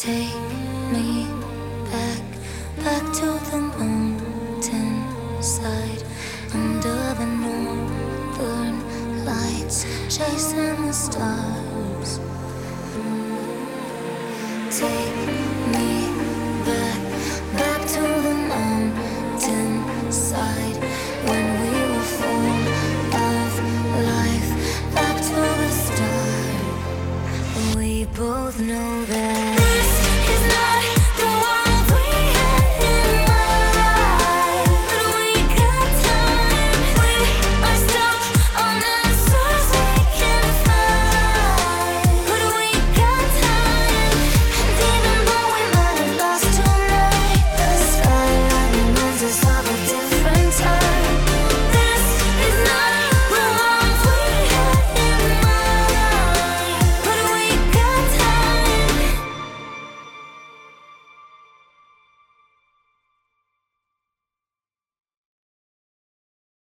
Take me back, back to the mountain side under the northern lights, chasing the stars. Take me back, back to the mountain side when we were full of life, back to the start. We both know that.